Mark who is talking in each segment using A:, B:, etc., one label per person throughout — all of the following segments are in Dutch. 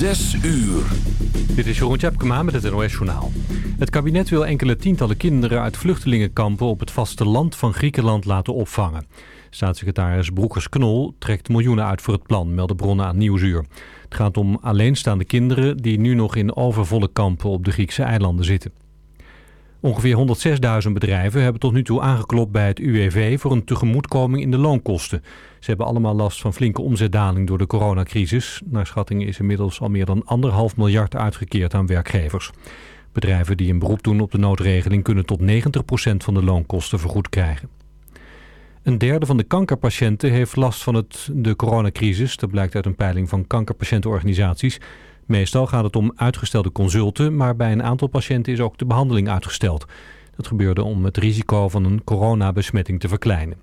A: Zes uur.
B: Dit is Jeroen Tjepkema met het NOS Journaal. Het kabinet wil enkele tientallen kinderen uit vluchtelingenkampen op het vasteland van Griekenland laten opvangen. Staatssecretaris Broekers-Knol trekt miljoenen uit voor het plan, melden bronnen aan Nieuwsuur. Het gaat om alleenstaande kinderen die nu nog in overvolle kampen op de Griekse eilanden zitten. Ongeveer 106.000 bedrijven hebben tot nu toe aangeklopt bij het UWV voor een tegemoetkoming in de loonkosten. Ze hebben allemaal last van flinke omzetdaling door de coronacrisis. Naar schatting is inmiddels al meer dan anderhalf miljard uitgekeerd aan werkgevers. Bedrijven die een beroep doen op de noodregeling kunnen tot 90% van de loonkosten vergoed krijgen. Een derde van de kankerpatiënten heeft last van het, de coronacrisis. Dat blijkt uit een peiling van kankerpatiëntenorganisaties. Meestal gaat het om uitgestelde consulten, maar bij een aantal patiënten is ook de behandeling uitgesteld. Dat gebeurde om het risico van een coronabesmetting te verkleinen.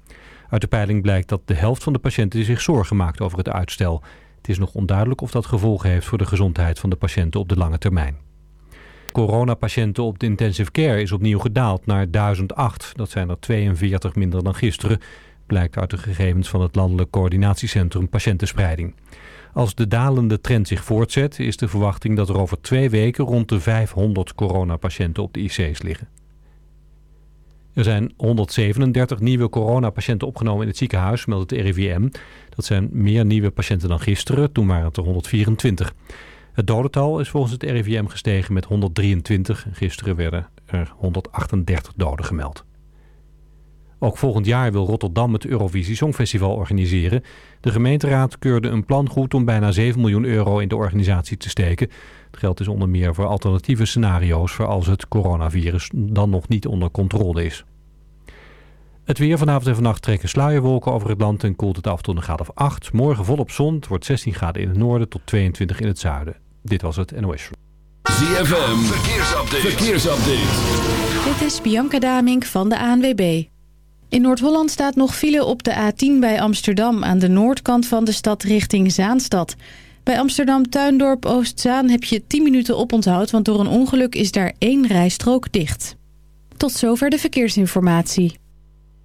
B: Uit de peiling blijkt dat de helft van de patiënten zich zorgen maakt over het uitstel. Het is nog onduidelijk of dat gevolgen heeft voor de gezondheid van de patiënten op de lange termijn. Coronapatiënten op de intensive care is opnieuw gedaald naar 1008. Dat zijn er 42 minder dan gisteren, blijkt uit de gegevens van het Landelijk Coördinatiecentrum Patiëntenspreiding. Als de dalende trend zich voortzet, is de verwachting dat er over twee weken rond de 500 coronapatiënten op de IC's liggen. Er zijn 137 nieuwe coronapatiënten opgenomen in het ziekenhuis, meldt het RIVM. Dat zijn meer nieuwe patiënten dan gisteren, toen waren het er 124. Het dodental is volgens het RIVM gestegen met 123. Gisteren werden er 138 doden gemeld. Ook volgend jaar wil Rotterdam het Eurovisie Songfestival organiseren. De gemeenteraad keurde een plan goed om bijna 7 miljoen euro in de organisatie te steken. Het geld is onder meer voor alternatieve scenario's voor als het coronavirus dan nog niet onder controle is. Het weer vanavond en vannacht trekken sluierwolken over het land en koelt het af tot een graad of 8. Morgen volop zon, het wordt 16 graden in het noorden tot 22 in het zuiden. Dit was het NOS.
A: ZFM, verkeersupdate. verkeersupdate.
C: Dit is Bianca Damink van de ANWB. In Noord-Holland staat nog file op de A10 bij Amsterdam... aan de noordkant van de stad richting Zaanstad. Bij Amsterdam Tuindorp Oostzaan heb je 10 minuten oponthoud... want door een ongeluk is daar één rijstrook dicht. Tot zover de verkeersinformatie.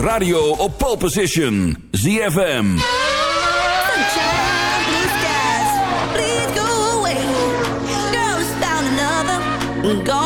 A: radio op pole position. ZFM.
D: Go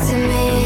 E: to me.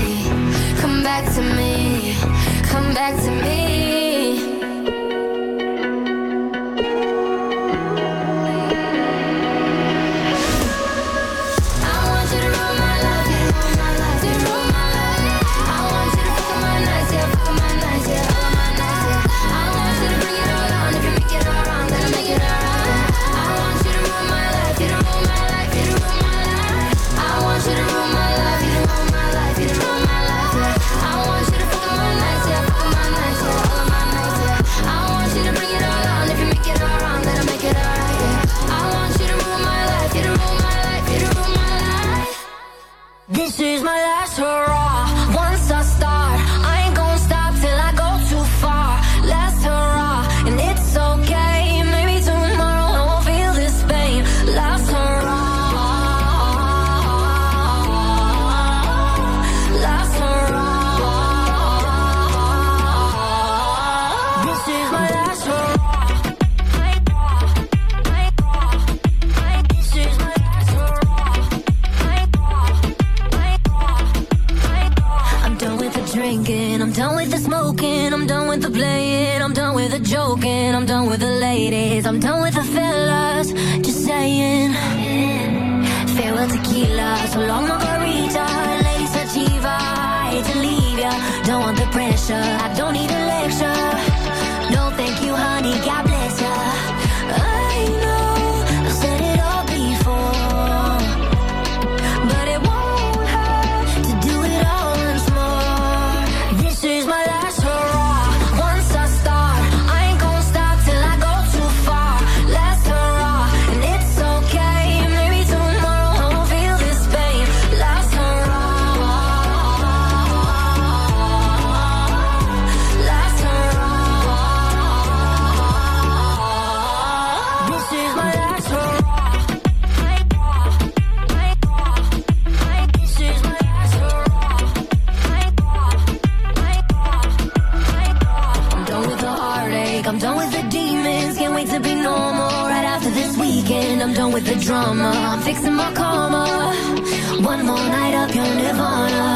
E: All
F: night of your nirvana.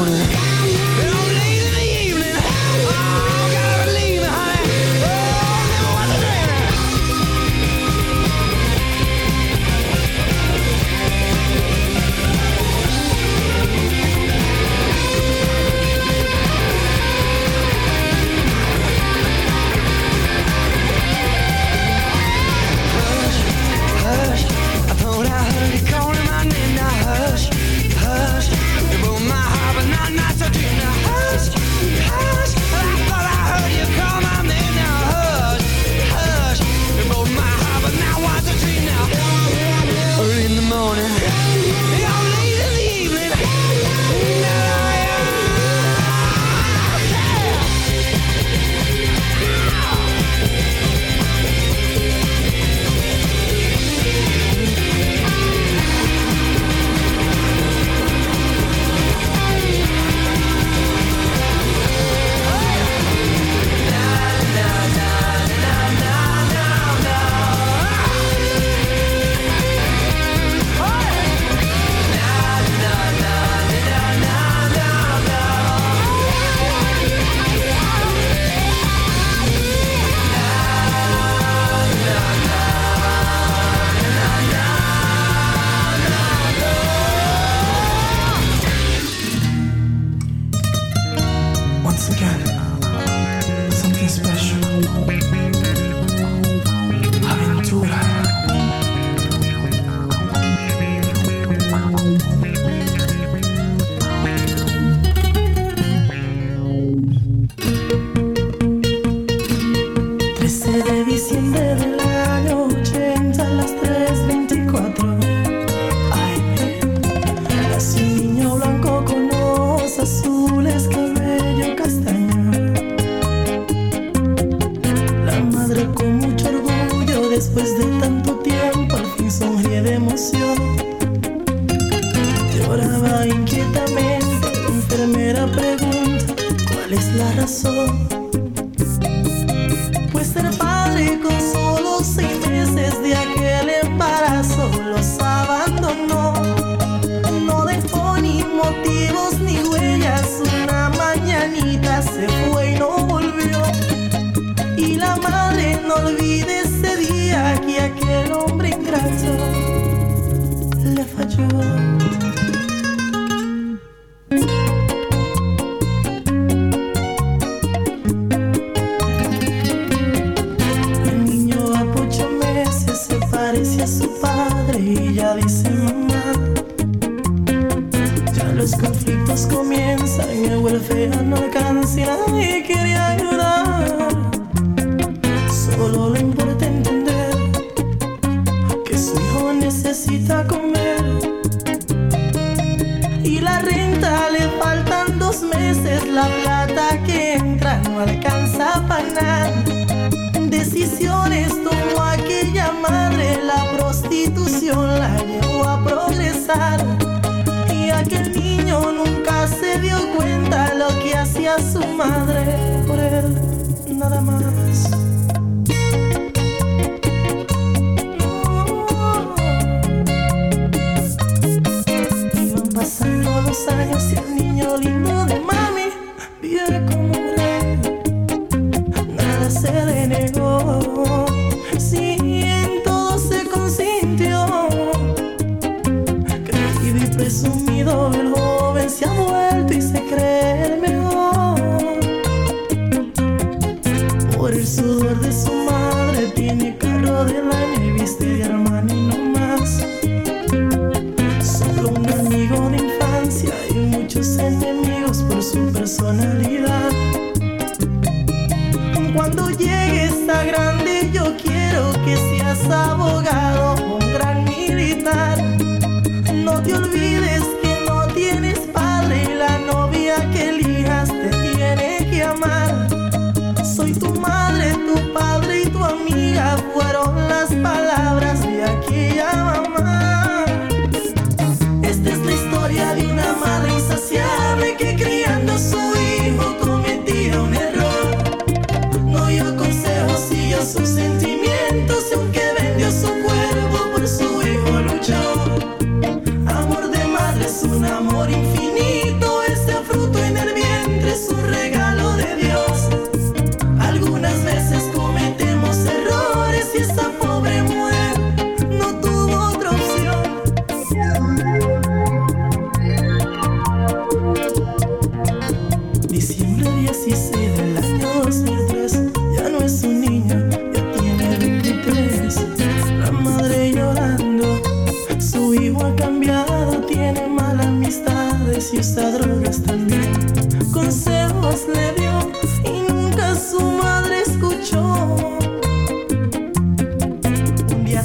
G: corner.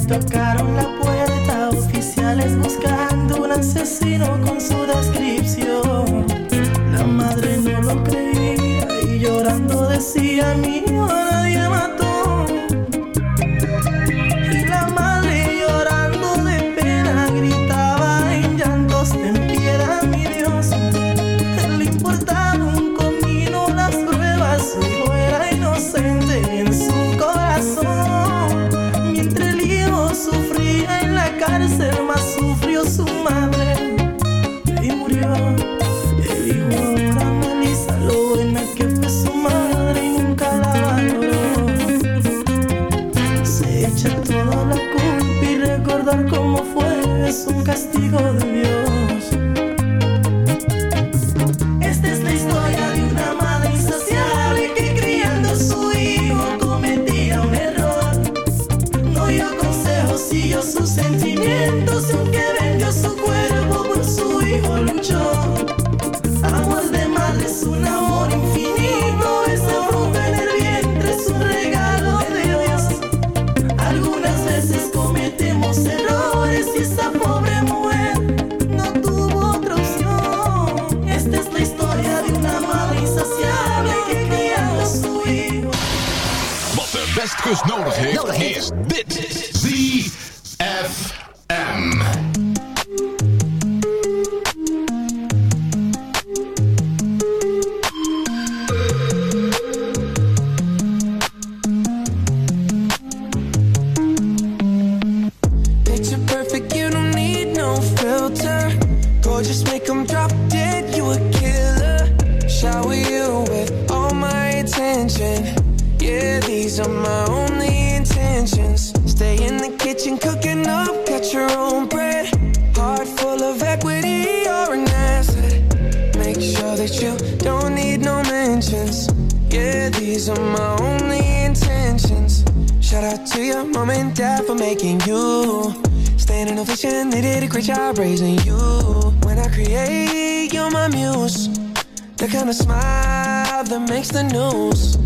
G: tocaron la puerta, oficiales buscando un asesino.
H: These are my only intentions. Stay in the kitchen, cooking up, cut your own bread. Heart full of equity, you're an asset. Make sure that you don't need no mentions. Yeah, these are my only intentions. Shout out to your mom and dad for making you.
I: stand in the vision. they did a great job raising you. When I create, you're my muse. The kind of smile that makes the news.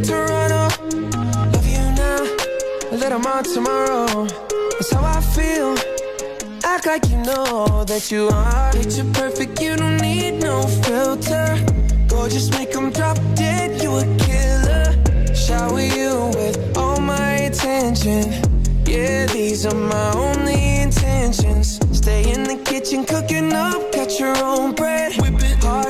I: like Toronto. Love you now, a little more tomorrow. That's how I feel. Act like you know that you are. Picture perfect, you don't need no filter. Gorgeous, make them drop dead, you a killer. Shower you with all my attention. Yeah, these are my only intentions. Stay in the kitchen, cooking up, cut your own bread. Whip it. Heart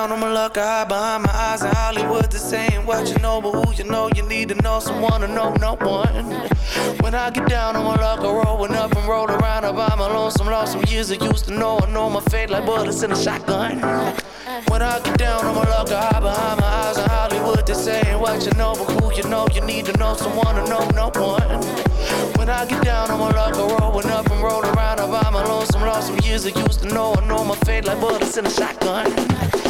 J: Down, I'ma look high behind my eyes in Hollywood. This ain't what you know, but who you know, you need to know someone to know no one. When I get down, I'ma look a rolling up and roll around. I'm my lonesome, lost some years I used to know. I know my fate like bullets in a shotgun. When I get down, I'ma look high behind my eyes in Hollywood. This ain't what you know, but who you know, you need to know someone to know no one. When I get down, I'ma look a rolling up and roll around. My lonesome, lost some years I used to know. I know my fate like bullets in a shotgun.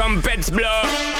K: trumpets blow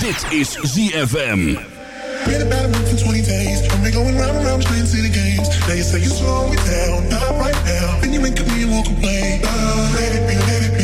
A: Dit is ZFM.
L: Read about a month and 20 days. And we're going round and round playing city games. Now you say you slow me down, not right now. Then you make me and walk away. Uh, let it be, let it be, let it be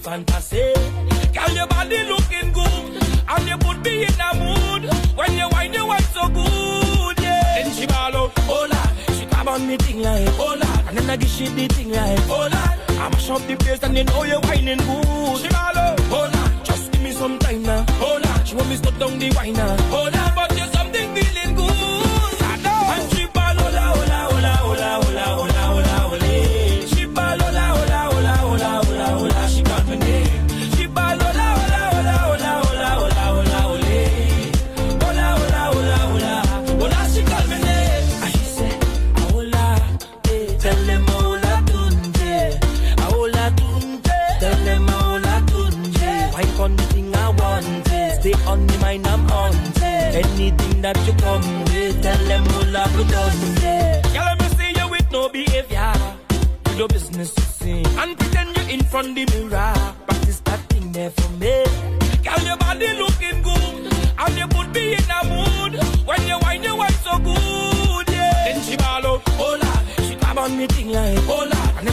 H: fantasy. Girl, your body looking good and you put me in a mood when you wind you wind so good. Yeah. Then she ball out, hola. She grab on me thing like hola, and then I give she the thing like hola. I mash up the place and you know you're whining good. She ball out, hola. Just give me some time now, hola. She want me stop down the wine now, hola.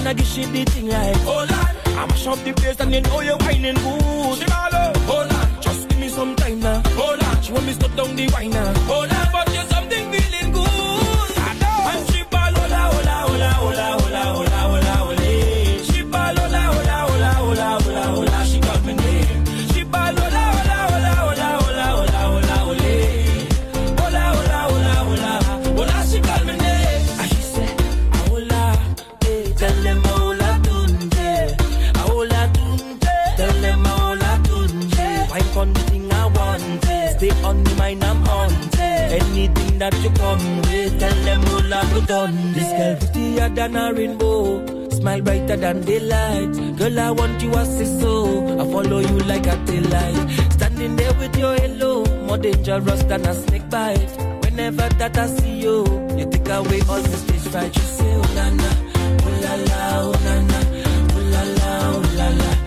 H: I give she the thing like hola. I mash up the place and you know you're whining good. She out, hola. Just give me some time now, hola. She want me stop down the wine now, hola. But that you come with, tell them hola tunje. This girl prettier than a rainbow. Smile brighter than daylight. Girl, I want you as a so. I follow you like a daylight. Standing there with your halo, more dangerous than a snake bite. Whenever that I see you, you take away all the stage fright. You say, oh na na, oh la la, oh na na, oh la la, oh la la, oh, oh,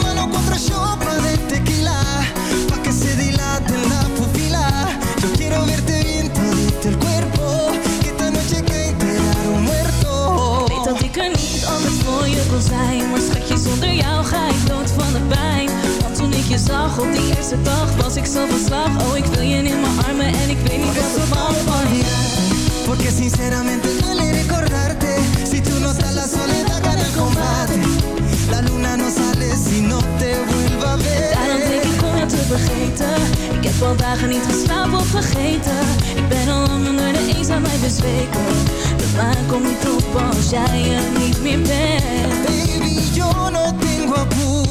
M: zag op die eerste dag Was ik zo van slag. Oh, ik wil je in mijn armen En ik weet niet wat er van van je
N: Porque sinceramente duele recordarte. Si tú no estás la soledad gana el combate. La luna no sale si no te vuelva a ver.
M: Daarom denk ik om jou te vergeten. Ik heb al dagen niet geslapen of vergeten. Ik ben al lang onder de eenzaamheid bezweken. De maan komt niet op als jij er niet meer bent.
N: Baby, yo no tengo apuro